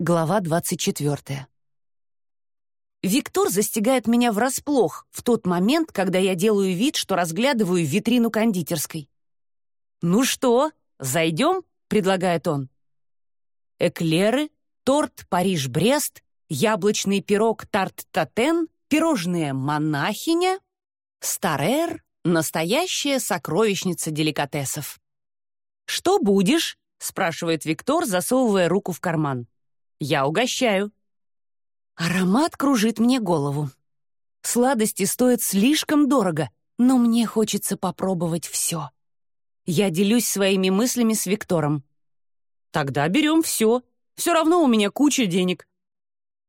Глава 24. Виктор застигает меня врасплох в тот момент, когда я делаю вид, что разглядываю витрину кондитерской. «Ну что, зайдем?» — предлагает он. Эклеры, торт «Париж-Брест», яблочный пирог «Тарт-Татен», пирожные «Монахиня», «Старер» — настоящая сокровищница деликатесов. «Что будешь?» — спрашивает Виктор, засовывая руку в карман. Я угощаю. Аромат кружит мне голову. Сладости стоят слишком дорого, но мне хочется попробовать все. Я делюсь своими мыслями с Виктором. Тогда берем все. Все равно у меня куча денег.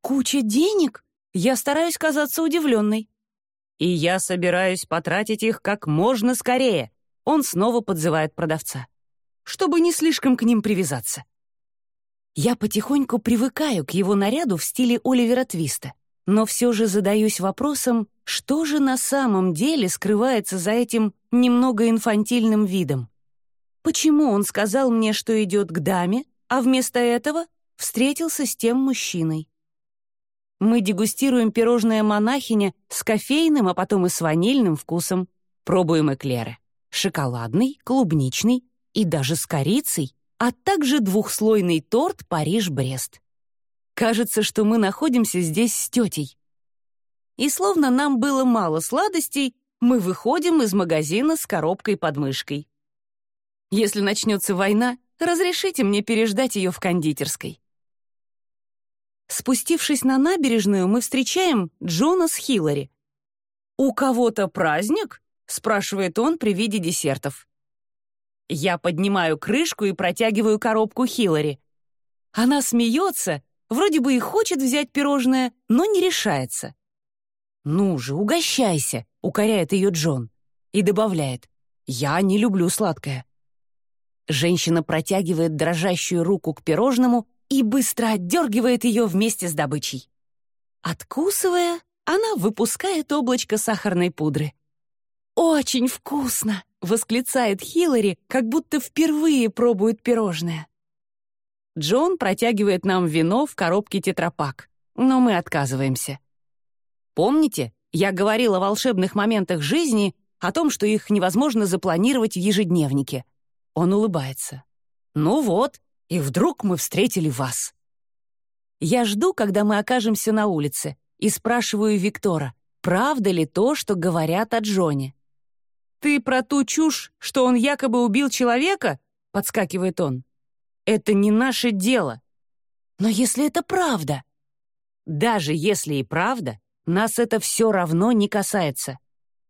Куча денег? Я стараюсь казаться удивленной. И я собираюсь потратить их как можно скорее. Он снова подзывает продавца. Чтобы не слишком к ним привязаться. Я потихоньку привыкаю к его наряду в стиле Оливера Твиста, но все же задаюсь вопросом, что же на самом деле скрывается за этим немного инфантильным видом. Почему он сказал мне, что идет к даме, а вместо этого встретился с тем мужчиной? Мы дегустируем пирожное монахиня с кофейным, а потом и с ванильным вкусом. Пробуем эклеры. Шоколадный, клубничный и даже с корицей а также двухслойный торт «Париж-Брест». Кажется, что мы находимся здесь с тетей. И словно нам было мало сладостей, мы выходим из магазина с коробкой под мышкой. Если начнется война, разрешите мне переждать ее в кондитерской. Спустившись на набережную, мы встречаем Джона с Хиллари. «У кого-то праздник?» — спрашивает он при виде десертов. Я поднимаю крышку и протягиваю коробку Хиллари. Она смеется, вроде бы и хочет взять пирожное, но не решается. «Ну же, угощайся», — укоряет ее Джон. И добавляет, «Я не люблю сладкое». Женщина протягивает дрожащую руку к пирожному и быстро отдергивает ее вместе с добычей. Откусывая, она выпускает облачко сахарной пудры. «Очень вкусно!» — восклицает Хиллари, как будто впервые пробует пирожное. Джон протягивает нам вино в коробке тетрапак, но мы отказываемся. Помните, я говорил о волшебных моментах жизни, о том, что их невозможно запланировать в ежедневнике. Он улыбается. «Ну вот, и вдруг мы встретили вас». Я жду, когда мы окажемся на улице, и спрашиваю Виктора, правда ли то, что говорят о Джоне. «Ты про ту чушь, что он якобы убил человека?» — подскакивает он. «Это не наше дело». «Но если это правда?» «Даже если и правда, нас это все равно не касается».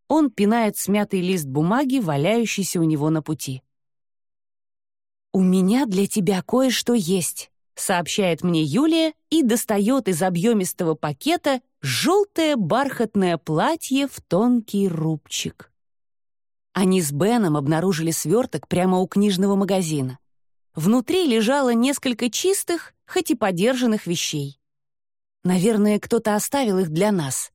Он пинает смятый лист бумаги, валяющийся у него на пути. «У меня для тебя кое-что есть», — сообщает мне Юлия и достает из объемистого пакета желтое бархатное платье в тонкий рубчик. Они с Беном обнаружили сверток прямо у книжного магазина. Внутри лежало несколько чистых, хоть и подержанных вещей. Наверное, кто-то оставил их для нас.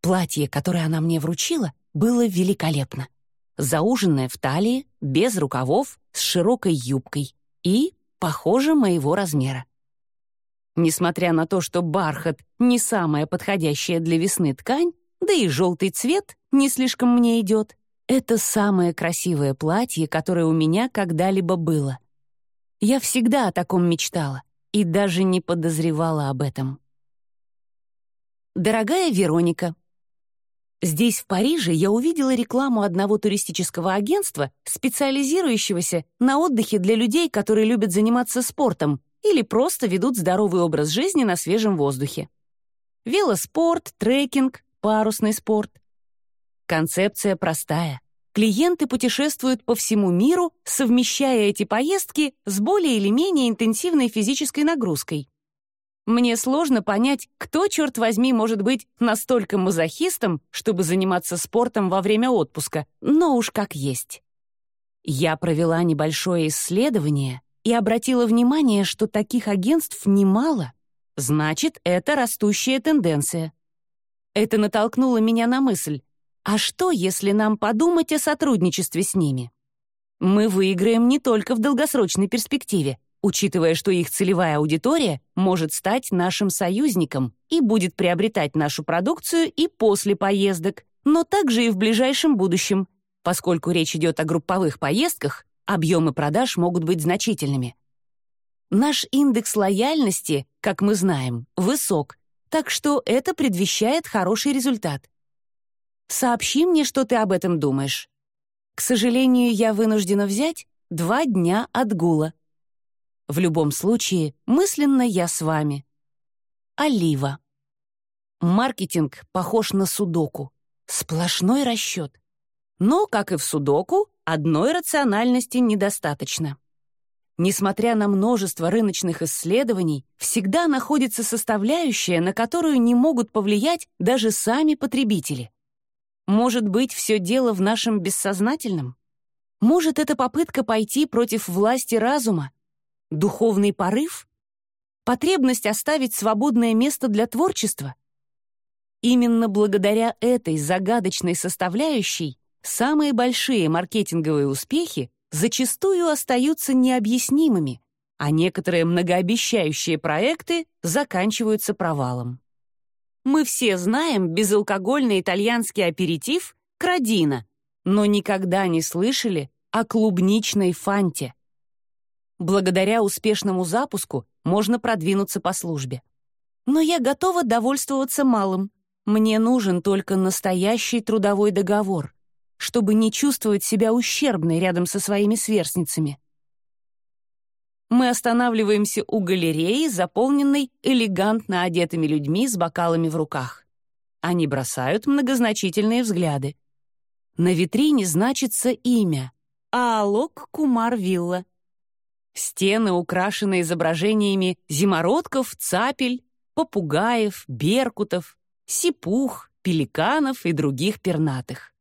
Платье, которое она мне вручила, было великолепно. Зауженное в талии, без рукавов, с широкой юбкой и, похоже, моего размера. Несмотря на то, что бархат — не самая подходящая для весны ткань, да и желтый цвет не слишком мне идет, это самое красивое платье, которое у меня когда-либо было. Я всегда о таком мечтала и даже не подозревала об этом. Дорогая Вероника, Здесь, в Париже, я увидела рекламу одного туристического агентства, специализирующегося на отдыхе для людей, которые любят заниматься спортом или просто ведут здоровый образ жизни на свежем воздухе. Велоспорт, трекинг, парусный спорт. Концепция простая. Клиенты путешествуют по всему миру, совмещая эти поездки с более или менее интенсивной физической нагрузкой. Мне сложно понять, кто, черт возьми, может быть настолько мазохистом, чтобы заниматься спортом во время отпуска, но уж как есть. Я провела небольшое исследование и обратила внимание, что таких агентств немало. Значит, это растущая тенденция. Это натолкнуло меня на мысль, а что, если нам подумать о сотрудничестве с ними? Мы выиграем не только в долгосрочной перспективе, учитывая, что их целевая аудитория может стать нашим союзником и будет приобретать нашу продукцию и после поездок, но также и в ближайшем будущем. Поскольку речь идет о групповых поездках, объемы продаж могут быть значительными. Наш индекс лояльности, как мы знаем, высок, так что это предвещает хороший результат. Сообщи мне, что ты об этом думаешь. К сожалению, я вынуждена взять два дня отгула. В любом случае, мысленно я с вами. Олива. Маркетинг похож на судоку. Сплошной расчет. Но, как и в судоку, одной рациональности недостаточно. Несмотря на множество рыночных исследований, всегда находится составляющая, на которую не могут повлиять даже сами потребители. Может быть, все дело в нашем бессознательном? Может, это попытка пойти против власти разума? Духовный порыв? Потребность оставить свободное место для творчества? Именно благодаря этой загадочной составляющей самые большие маркетинговые успехи зачастую остаются необъяснимыми, а некоторые многообещающие проекты заканчиваются провалом. Мы все знаем безалкогольный итальянский аперитив «Крадина», но никогда не слышали о клубничной фанте. Благодаря успешному запуску можно продвинуться по службе. Но я готова довольствоваться малым. Мне нужен только настоящий трудовой договор, чтобы не чувствовать себя ущербной рядом со своими сверстницами. Мы останавливаемся у галереи, заполненной элегантно одетыми людьми с бокалами в руках. Они бросают многозначительные взгляды. На витрине значится имя — Аалок Кумар Вилла. Стены украшены изображениями зимородков, цапель, попугаев, беркутов, сипух, пеликанов и других пернатых.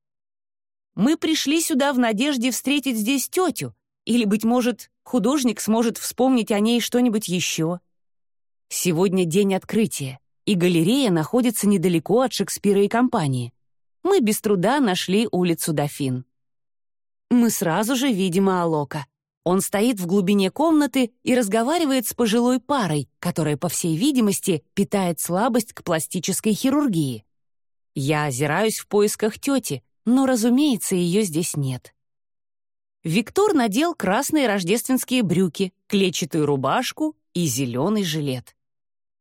Мы пришли сюда в надежде встретить здесь тетю, или, быть может, художник сможет вспомнить о ней что-нибудь еще. Сегодня день открытия, и галерея находится недалеко от Шекспира и компании. Мы без труда нашли улицу Дофин. Мы сразу же видим Алока. Он стоит в глубине комнаты и разговаривает с пожилой парой, которая, по всей видимости, питает слабость к пластической хирургии. Я озираюсь в поисках тети, но, разумеется, ее здесь нет. Виктор надел красные рождественские брюки, клетчатую рубашку и зеленый жилет.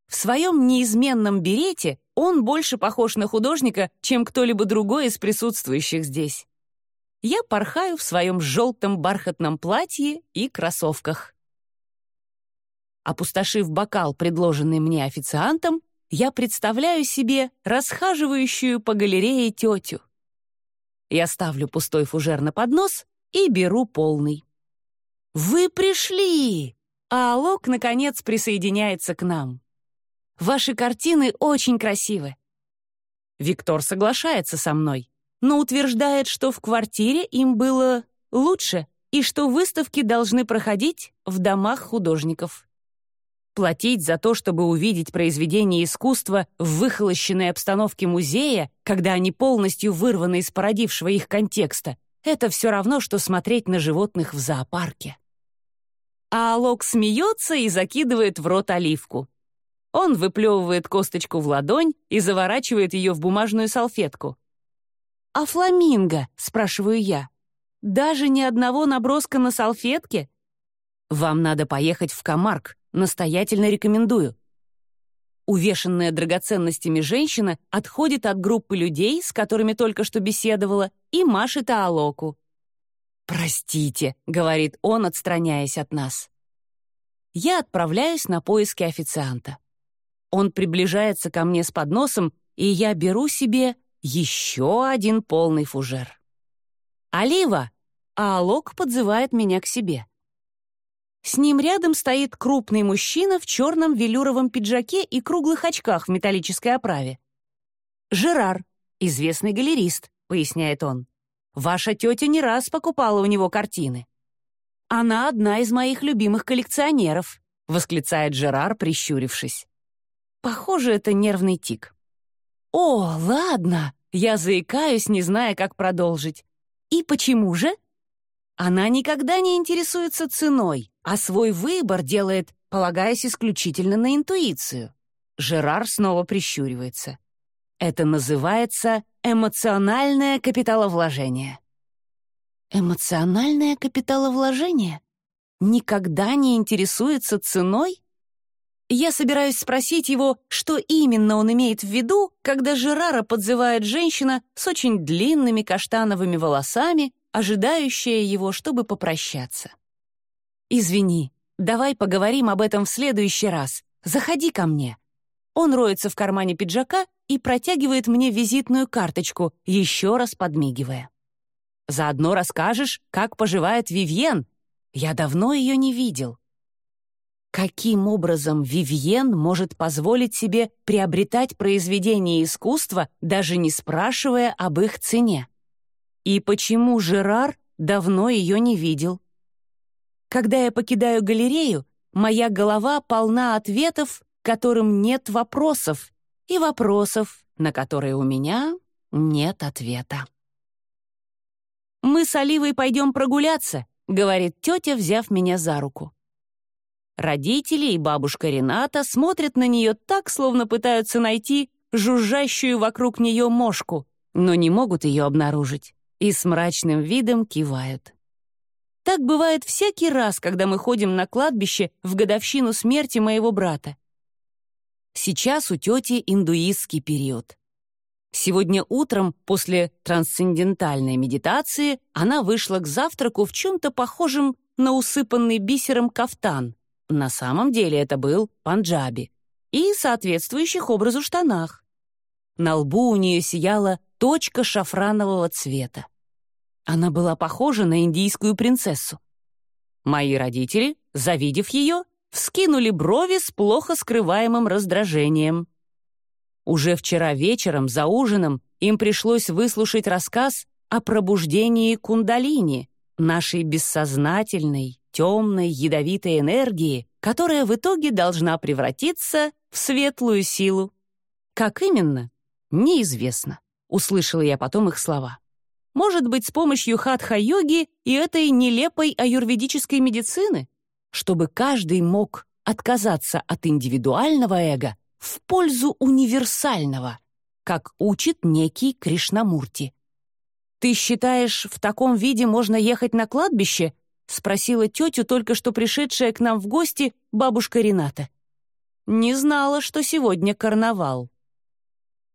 В своем неизменном берете он больше похож на художника, чем кто-либо другой из присутствующих здесь я порхаю в своем желтом бархатном платье и кроссовках. Опустошив бокал, предложенный мне официантом, я представляю себе расхаживающую по галерее тетю. Я ставлю пустой фужер на поднос и беру полный. «Вы пришли!» А Алок, наконец, присоединяется к нам. «Ваши картины очень красивы». Виктор соглашается со мной но утверждает, что в квартире им было лучше и что выставки должны проходить в домах художников. Платить за то, чтобы увидеть произведения искусства в выхолощенной обстановке музея, когда они полностью вырваны из породившего их контекста, это все равно, что смотреть на животных в зоопарке. А Алок смеется и закидывает в рот оливку. Он выплевывает косточку в ладонь и заворачивает ее в бумажную салфетку. «А фламинго?» — спрашиваю я. «Даже ни одного наброска на салфетке?» «Вам надо поехать в Камарк. Настоятельно рекомендую». Увешанная драгоценностями женщина отходит от группы людей, с которыми только что беседовала, и машет Аалоку. «Простите», — говорит он, отстраняясь от нас. Я отправляюсь на поиски официанта. Он приближается ко мне с подносом, и я беру себе еще один полный фужер. «Олива!» А Алок подзывает меня к себе. С ним рядом стоит крупный мужчина в черном велюровом пиджаке и круглых очках в металлической оправе. «Жерар, известный галерист», — поясняет он. «Ваша тетя не раз покупала у него картины». «Она одна из моих любимых коллекционеров», — восклицает Жерар, прищурившись. Похоже, это нервный тик. «О, ладно!» Я заикаюсь, не зная, как продолжить. «И почему же?» Она никогда не интересуется ценой. а свой выбор делает, полагаясь исключительно на интуицию. Жерар снова прищуривается. Это называется эмоциональное капиталовложение. Эмоциональное капиталовложение? Никогда не интересуется ценой? Я собираюсь спросить его, что именно он имеет в виду, когда Жерара подзывает женщина с очень длинными каштановыми волосами, ожидающая его, чтобы попрощаться. «Извини, давай поговорим об этом в следующий раз. Заходи ко мне». Он роется в кармане пиджака и протягивает мне визитную карточку, еще раз подмигивая. «Заодно расскажешь, как поживает Вивьен. Я давно ее не видел». Каким образом Вивьен может позволить себе приобретать произведения искусства, даже не спрашивая об их цене? И почему Жерар давно ее не видел? Когда я покидаю галерею, моя голова полна ответов, которым нет вопросов, и вопросов, на которые у меня нет ответа. «Мы с Оливой пойдем прогуляться», — говорит тетя, взяв меня за руку. Родители и бабушка Рената смотрят на нее так, словно пытаются найти жужжащую вокруг нее мошку, но не могут ее обнаружить, и с мрачным видом кивают. Так бывает всякий раз, когда мы ходим на кладбище в годовщину смерти моего брата. Сейчас у тети индуистский период. Сегодня утром, после трансцендентальной медитации, она вышла к завтраку в чем-то похожем на усыпанный бисером кафтан, на самом деле это был панджаби. И соответствующих образу штанах. На лбу у нее сияла точка шафранового цвета. Она была похожа на индийскую принцессу. Мои родители, завидев ее, вскинули брови с плохо скрываемым раздражением. Уже вчера вечером за ужином им пришлось выслушать рассказ о пробуждении кундалини, нашей бессознательной, темной, ядовитой энергии, которая в итоге должна превратиться в светлую силу. Как именно? Неизвестно. Услышала я потом их слова. Может быть, с помощью хатха-йоги и этой нелепой аюрведической медицины? Чтобы каждый мог отказаться от индивидуального эго в пользу универсального, как учит некий Кришнамурти. «Ты считаешь, в таком виде можно ехать на кладбище?» — спросила тетю, только что пришедшая к нам в гости бабушка Рената. «Не знала, что сегодня карнавал».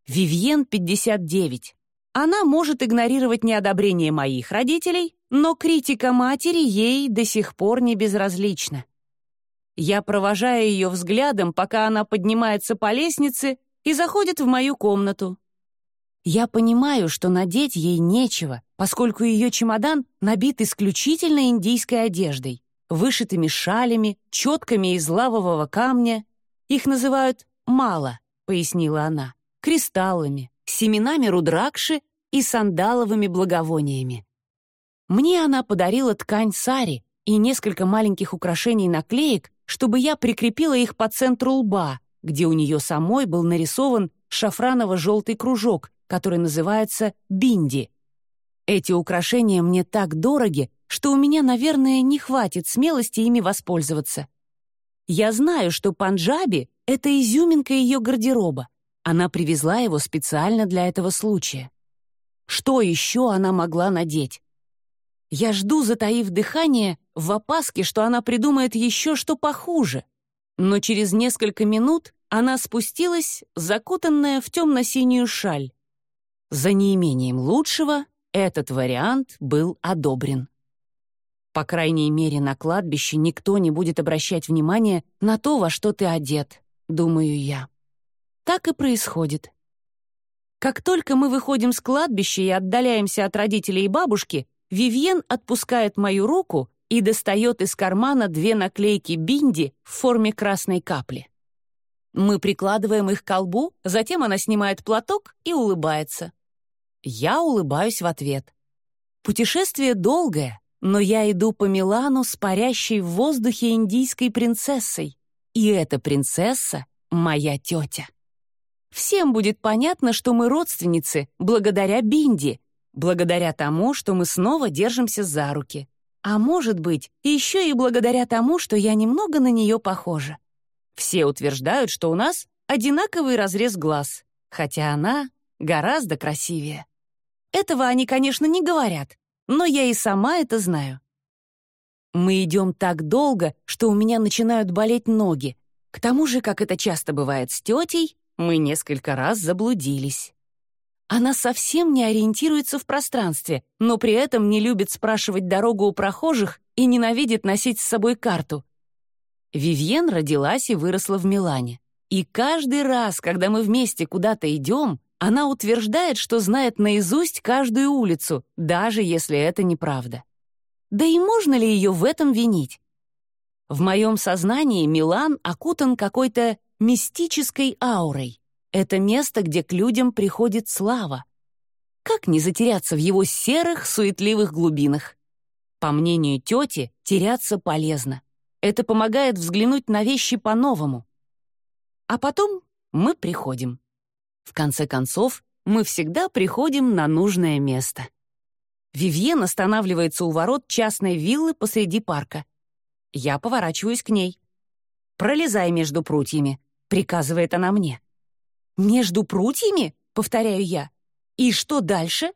Вивьен, 59. Она может игнорировать неодобрение моих родителей, но критика матери ей до сих пор не безразлична. Я провожаю ее взглядом, пока она поднимается по лестнице и заходит в мою комнату. Я понимаю, что надеть ей нечего, поскольку ее чемодан набит исключительно индийской одеждой, вышитыми шалями, четками из лавового камня. Их называют «мала», — пояснила она, кристаллами, семенами рудракши и сандаловыми благовониями. Мне она подарила ткань сари и несколько маленьких украшений-наклеек, чтобы я прикрепила их по центру лба, где у нее самой был нарисован шафраново-желтый кружок, который называется бинди. Эти украшения мне так дороги, что у меня, наверное, не хватит смелости ими воспользоваться. Я знаю, что панджаби — это изюминка ее гардероба. Она привезла его специально для этого случая. Что еще она могла надеть? Я жду, затаив дыхание, в опаске, что она придумает еще что похуже. Но через несколько минут она спустилась, закутанная в темно-синюю шаль. За неимением лучшего этот вариант был одобрен. По крайней мере, на кладбище никто не будет обращать внимание на то, во что ты одет, думаю я. Так и происходит. Как только мы выходим с кладбища и отдаляемся от родителей и бабушки, Вивьен отпускает мою руку и достает из кармана две наклейки Бинди в форме красной капли. Мы прикладываем их к колбу, затем она снимает платок и улыбается. Я улыбаюсь в ответ. Путешествие долгое, но я иду по Милану с парящей в воздухе индийской принцессой. И эта принцесса — моя тетя. Всем будет понятно, что мы родственницы благодаря Бинди, благодаря тому, что мы снова держимся за руки. А может быть, еще и благодаря тому, что я немного на нее похожа. Все утверждают, что у нас одинаковый разрез глаз, хотя она гораздо красивее. Этого они, конечно, не говорят, но я и сама это знаю. Мы идем так долго, что у меня начинают болеть ноги. К тому же, как это часто бывает с тетей, мы несколько раз заблудились. Она совсем не ориентируется в пространстве, но при этом не любит спрашивать дорогу у прохожих и ненавидит носить с собой карту. Вивьен родилась и выросла в Милане. И каждый раз, когда мы вместе куда-то идем, она утверждает, что знает наизусть каждую улицу, даже если это неправда. Да и можно ли ее в этом винить? В моем сознании Милан окутан какой-то мистической аурой. Это место, где к людям приходит слава. Как не затеряться в его серых, суетливых глубинах? По мнению тети, теряться полезно. Это помогает взглянуть на вещи по-новому. А потом мы приходим. В конце концов, мы всегда приходим на нужное место. Вивьен останавливается у ворот частной виллы посреди парка. Я поворачиваюсь к ней. «Пролезай между прутьями», — приказывает она мне. «Между прутьями?» — повторяю я. «И что дальше?»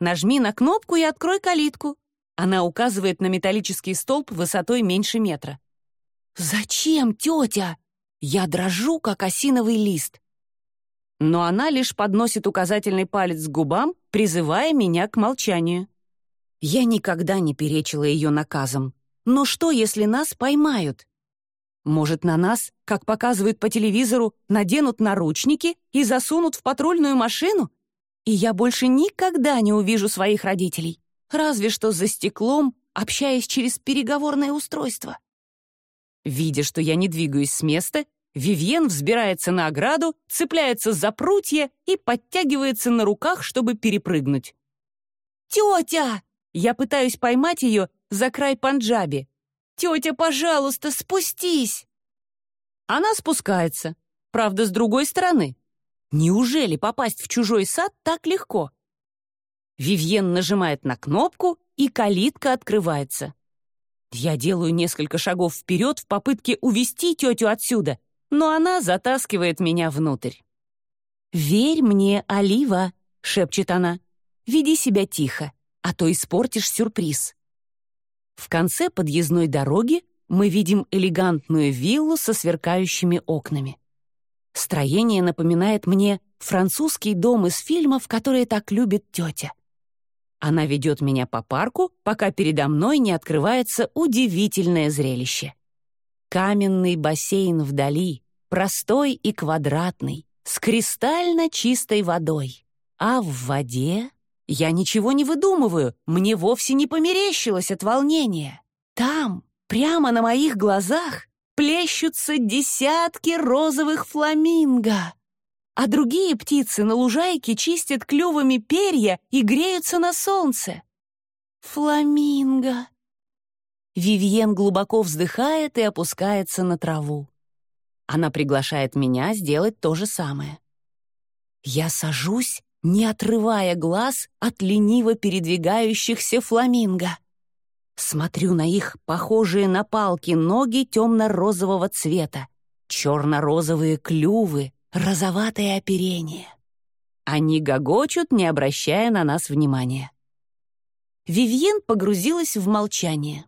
«Нажми на кнопку и открой калитку». Она указывает на металлический столб высотой меньше метра. «Зачем, тетя?» Я дрожу, как осиновый лист. Но она лишь подносит указательный палец к губам, призывая меня к молчанию. Я никогда не перечила ее наказом. Но что, если нас поймают? Может, на нас, как показывают по телевизору, наденут наручники и засунут в патрульную машину? И я больше никогда не увижу своих родителей, разве что за стеклом, общаясь через переговорное устройство. Видя, что я не двигаюсь с места, Вивьен взбирается на ограду, цепляется за прутья и подтягивается на руках, чтобы перепрыгнуть. «Тетя!» Я пытаюсь поймать ее за край панджаби, «Тетя, пожалуйста, спустись!» Она спускается, правда, с другой стороны. Неужели попасть в чужой сад так легко? Вивьен нажимает на кнопку, и калитка открывается. Я делаю несколько шагов вперед в попытке увести тетю отсюда, но она затаскивает меня внутрь. «Верь мне, Олива», — шепчет она. «Веди себя тихо, а то испортишь сюрприз». В конце подъездной дороги мы видим элегантную виллу со сверкающими окнами. Строение напоминает мне французский дом из фильмов, которые так любит тетя. Она ведет меня по парку, пока передо мной не открывается удивительное зрелище. Каменный бассейн вдали, простой и квадратный, с кристально чистой водой. А в воде я ничего не выдумываю, мне вовсе не померещилось от волнения. Там, прямо на моих глазах, плещутся десятки розовых фламинго. А другие птицы на лужайке чистят клювами перья и греются на солнце. Фламинго. Вивьен глубоко вздыхает и опускается на траву. Она приглашает меня сделать то же самое. Я сажусь не отрывая глаз от лениво передвигающихся фламинго. Смотрю на их похожие на палки ноги темно-розового цвета, черно-розовые клювы, розоватое оперение. Они гогочут, не обращая на нас внимания. Вивьен погрузилась в молчание.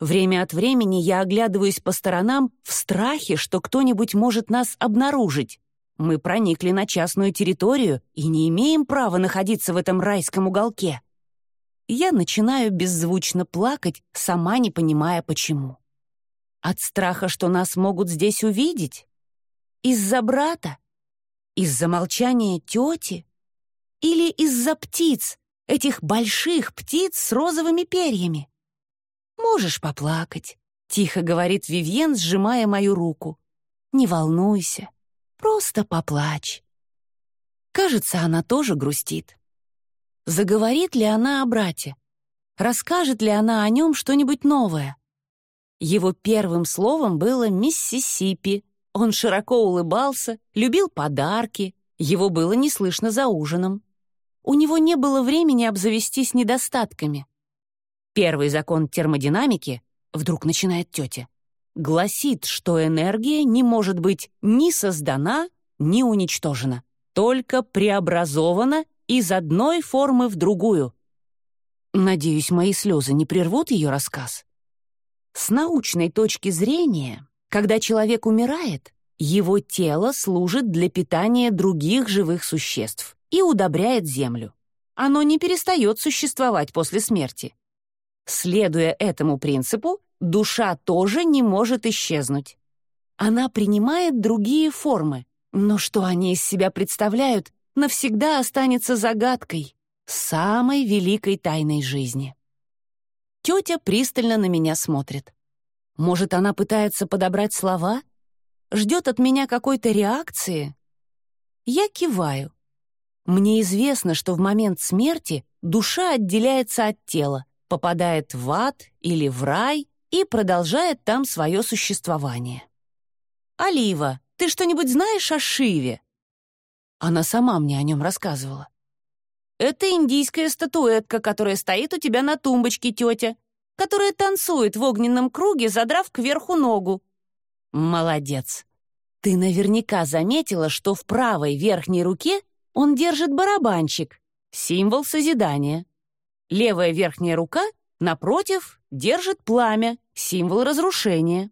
Время от времени я оглядываюсь по сторонам в страхе, что кто-нибудь может нас обнаружить, мы проникли на частную территорию и не имеем права находиться в этом райском уголке. Я начинаю беззвучно плакать, сама не понимая, почему. От страха, что нас могут здесь увидеть? Из-за брата? Из-за молчания тети? Или из-за птиц, этих больших птиц с розовыми перьями? «Можешь поплакать», — тихо говорит Вивьен, сжимая мою руку. «Не волнуйся, Просто поплачь. Кажется, она тоже грустит. Заговорит ли она о брате? Расскажет ли она о нем что-нибудь новое? Его первым словом было «Миссисипи». Он широко улыбался, любил подарки, его было не слышно за ужином. У него не было времени обзавестись недостатками. Первый закон термодинамики, вдруг начинает тетя, гласит, что энергия не может быть ни создана, ни уничтожена, только преобразована из одной формы в другую. Надеюсь, мои слезы не прервут ее рассказ. С научной точки зрения, когда человек умирает, его тело служит для питания других живых существ и удобряет землю. Оно не перестает существовать после смерти. Следуя этому принципу, душа тоже не может исчезнуть. Она принимает другие формы, но что они из себя представляют, навсегда останется загадкой, самой великой тайной жизни. Тетя пристально на меня смотрит. Может, она пытается подобрать слова? Ждет от меня какой-то реакции? Я киваю. Мне известно, что в момент смерти душа отделяется от тела, попадает в ад или в рай и продолжает там свое существование. «Алива, ты что-нибудь знаешь о Шиве?» Она сама мне о нем рассказывала. «Это индийская статуэтка, которая стоит у тебя на тумбочке, тетя, которая танцует в огненном круге, задрав кверху ногу». «Молодец. Ты наверняка заметила, что в правой верхней руке он держит барабанчик, символ созидания. Левая верхняя рука, напротив, держит пламя, символ разрушения.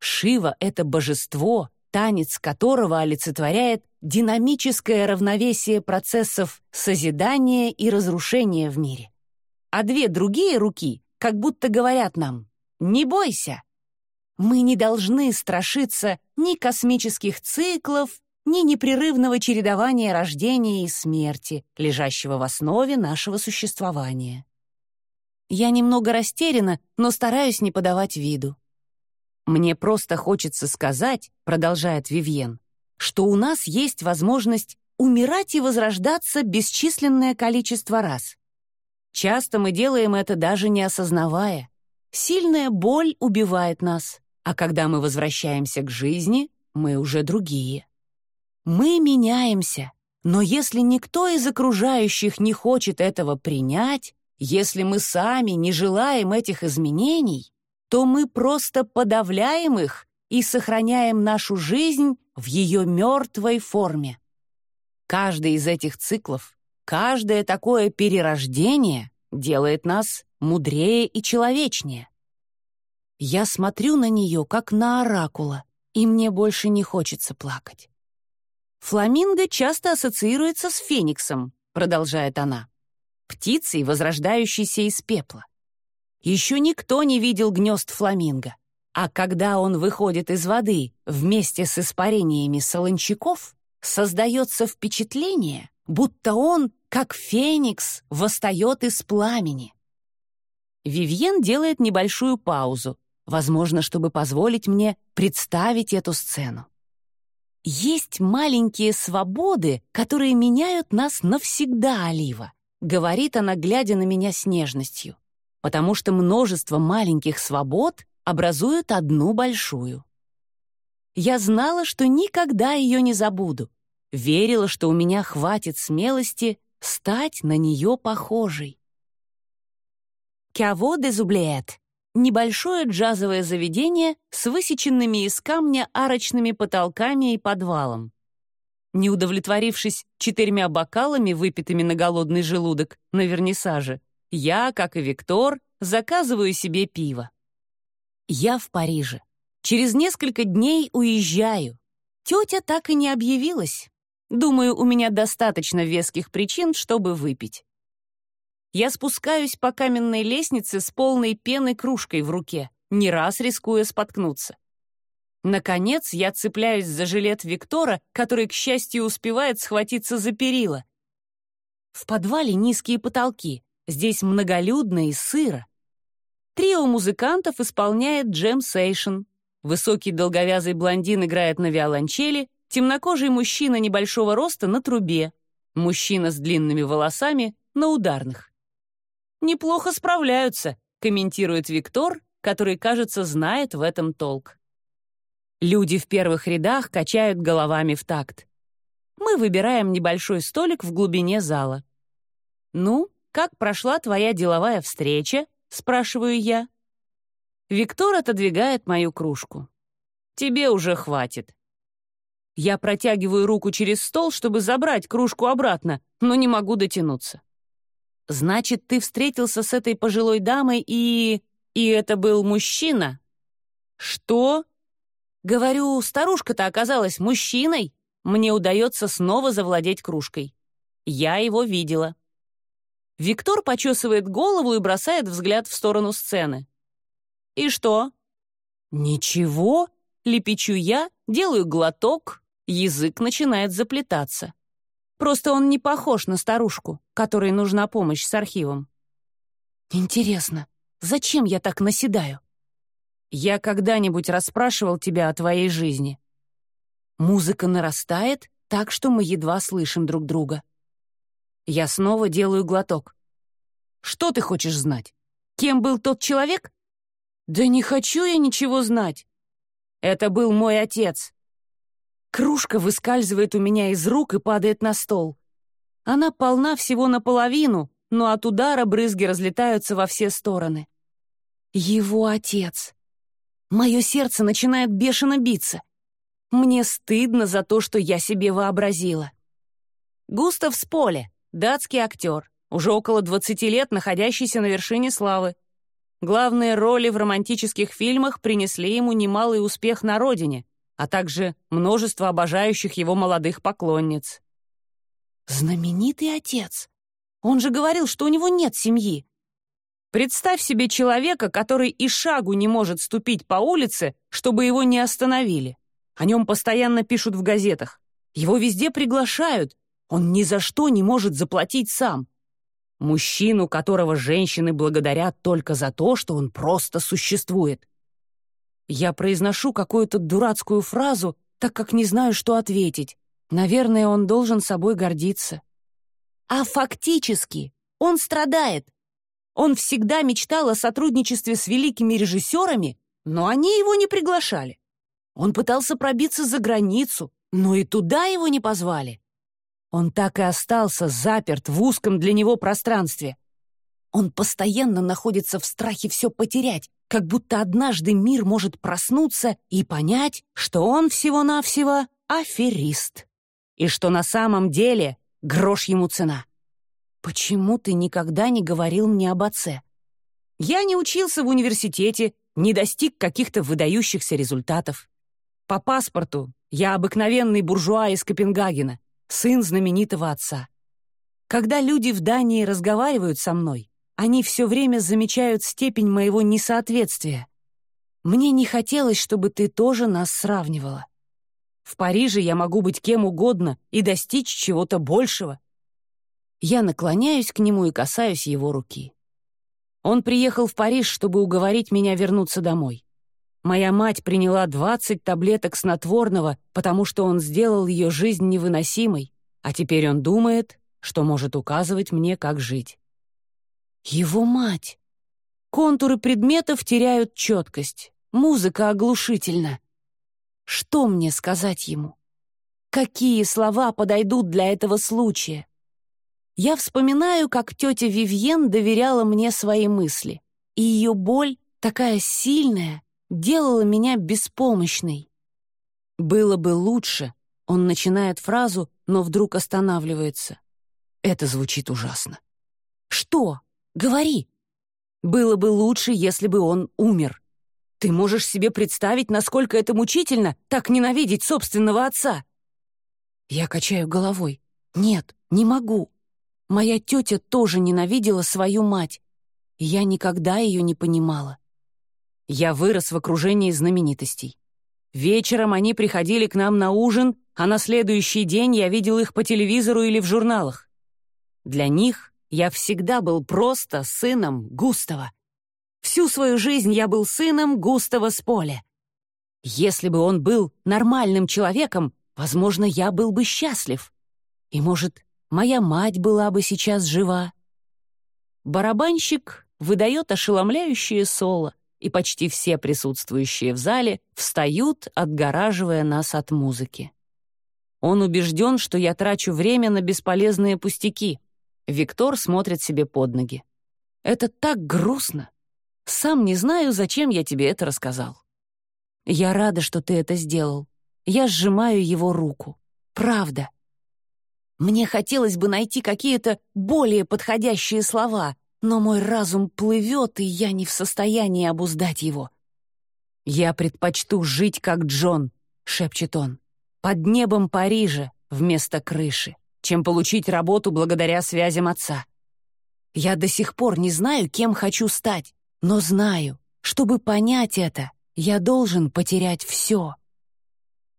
Шива — это божество, танец которого олицетворяет динамическое равновесие процессов созидания и разрушения в мире. А две другие руки как будто говорят нам «не бойся». Мы не должны страшиться ни космических циклов, ни непрерывного чередования рождения и смерти, лежащего в основе нашего существования. Я немного растеряна, но стараюсь не подавать виду. «Мне просто хочется сказать», — продолжает Вивьен, «что у нас есть возможность умирать и возрождаться бесчисленное количество раз. Часто мы делаем это даже не осознавая. Сильная боль убивает нас, а когда мы возвращаемся к жизни, мы уже другие. Мы меняемся, но если никто из окружающих не хочет этого принять, если мы сами не желаем этих изменений, то мы просто подавляем их и сохраняем нашу жизнь в ее мертвой форме. Каждый из этих циклов, каждое такое перерождение делает нас мудрее и человечнее. Я смотрю на нее, как на оракула, и мне больше не хочется плакать. «Фламинго часто ассоциируется с фениксом», — продолжает она, «птицей, возрождающейся из пепла. Еще никто не видел гнезд фламинго. А когда он выходит из воды вместе с испарениями солончаков, создается впечатление, будто он, как феникс, восстает из пламени. Вивьен делает небольшую паузу, возможно, чтобы позволить мне представить эту сцену. «Есть маленькие свободы, которые меняют нас навсегда, Олива», говорит она, глядя на меня с нежностью потому что множество маленьких свобод образуют одну большую. Я знала, что никогда ее не забуду, верила, что у меня хватит смелости стать на нее похожей. Кяво де Зублиет — небольшое джазовое заведение с высеченными из камня арочными потолками и подвалом. Не удовлетворившись четырьмя бокалами, выпитыми на голодный желудок на вернисаже, я, как и Виктор, заказываю себе пиво. Я в Париже. Через несколько дней уезжаю. Тетя так и не объявилась. Думаю, у меня достаточно веских причин, чтобы выпить. Я спускаюсь по каменной лестнице с полной пеной кружкой в руке, не раз рискуя споткнуться. Наконец, я цепляюсь за жилет Виктора, который, к счастью, успевает схватиться за перила. В подвале низкие потолки, Здесь многолюдно и сыро. Трио музыкантов исполняет джем сейшн. Высокий долговязый блондин играет на виолончели, темнокожий мужчина небольшого роста на трубе, мужчина с длинными волосами на ударных. «Неплохо справляются», — комментирует Виктор, который, кажется, знает в этом толк. Люди в первых рядах качают головами в такт. Мы выбираем небольшой столик в глубине зала. «Ну, как прошла твоя деловая встреча?» — спрашиваю я. Виктор отодвигает мою кружку. «Тебе уже хватит». Я протягиваю руку через стол, чтобы забрать кружку обратно, но не могу дотянуться. «Значит, ты встретился с этой пожилой дамой и... и это был мужчина?» «Что?» «Говорю, старушка-то оказалась мужчиной. Мне удается снова завладеть кружкой. Я его видела». Виктор почесывает голову и бросает взгляд в сторону сцены. «И что?» «Ничего», — лепечу я, делаю глоток, язык начинает заплетаться. Просто он не похож на старушку, которой нужна помощь с архивом. Интересно, зачем я так наседаю? Я когда-нибудь расспрашивал тебя о твоей жизни. Музыка нарастает, так что мы едва слышим друг друга. Я снова делаю глоток. Что ты хочешь знать? Кем был тот человек? Да не хочу я ничего знать. Это был мой отец. Кружка выскальзывает у меня из рук и падает на стол. Она полна всего наполовину, но от удара брызги разлетаются во все стороны. Его отец. Мое сердце начинает бешено биться. Мне стыдно за то, что я себе вообразила. Густав Споле, датский актер, уже около 20 лет находящийся на вершине славы. Главные роли в романтических фильмах принесли ему немалый успех на родине, а также множество обожающих его молодых поклонниц. Знаменитый отец. Он же говорил, что у него нет семьи. Представь себе человека, который и шагу не может ступить по улице, чтобы его не остановили. О нем постоянно пишут в газетах. Его везде приглашают. Он ни за что не может заплатить сам. Мужчину, которого женщины благодарят только за то, что он просто существует. Я произношу какую-то дурацкую фразу, так как не знаю, что ответить. Наверное, он должен собой гордиться. А фактически он страдает. Он всегда мечтал о сотрудничестве с великими режиссерами, но они его не приглашали. Он пытался пробиться за границу, но и туда его не позвали. Он так и остался заперт в узком для него пространстве. Он постоянно находится в страхе все потерять, как будто однажды мир может проснуться и понять, что он всего-навсего аферист. И что на самом деле грош ему цена. Почему ты никогда не говорил мне об отце? Я не учился в университете, не достиг каких-то выдающихся результатов. По паспорту я обыкновенный буржуа из Копенгагена, сын знаменитого отца. Когда люди в Дании разговаривают со мной, они все время замечают степень моего несоответствия. Мне не хотелось, чтобы ты тоже нас сравнивала. В Париже я могу быть кем угодно и достичь чего-то большего. Я наклоняюсь к нему и касаюсь его руки. Он приехал в Париж, чтобы уговорить меня вернуться домой. Моя мать приняла 20 таблеток снотворного, потому что он сделал ее жизнь невыносимой, а теперь он думает, что может указывать мне, как жить. Его мать! Контуры предметов теряют четкость. Музыка оглушительна. Что мне сказать ему? Какие слова подойдут для этого случая? Я вспоминаю, как тетя Вивьен доверяла мне свои мысли, и ее боль, такая сильная, делала меня беспомощной. «Было бы лучше», — он начинает фразу, но вдруг останавливается. Это звучит ужасно. «Что?» Говори. Было бы лучше, если бы он умер. Ты можешь себе представить, насколько это мучительно, так ненавидеть собственного отца?» Я качаю головой. «Нет, не могу. Моя тетя тоже ненавидела свою мать. Я никогда ее не понимала. Я вырос в окружении знаменитостей. Вечером они приходили к нам на ужин, а на следующий день я видел их по телевизору или в журналах. Для них я всегда был просто сыном Густава. Всю свою жизнь я был сыном Густава с поля. Если бы он был нормальным человеком, возможно, я был бы счастлив. И, может, моя мать была бы сейчас жива. Барабанщик выдает ошеломляющее соло, и почти все присутствующие в зале встают, отгораживая нас от музыки. Он убежден, что я трачу время на бесполезные пустяки — Виктор смотрит себе под ноги. Это так грустно. Сам не знаю, зачем я тебе это рассказал. Я рада, что ты это сделал. Я сжимаю его руку. Правда. Мне хотелось бы найти какие-то более подходящие слова, но мой разум плывет, и я не в состоянии обуздать его. «Я предпочту жить, как Джон», — шепчет он, «под небом Парижа вместо крыши, чем получить работу благодаря связям отца. Я до сих пор не знаю, кем хочу стать, но знаю, чтобы понять это, я должен потерять все.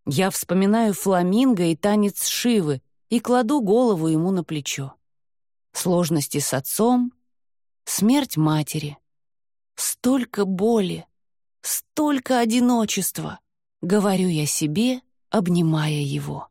Я вспоминаю фламинго и танец Шивы и кладу голову ему на плечо. Сложности с отцом, смерть матери. Столько боли, столько одиночества, говорю я себе, обнимая его.